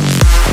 go,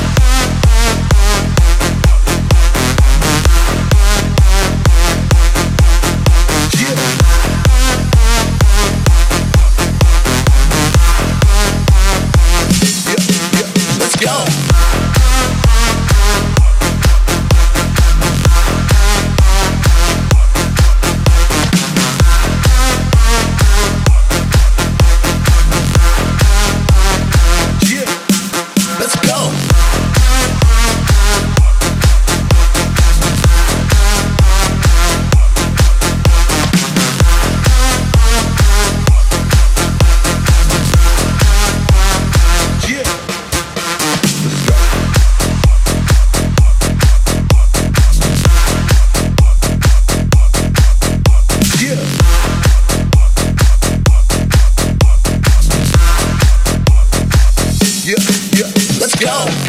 go.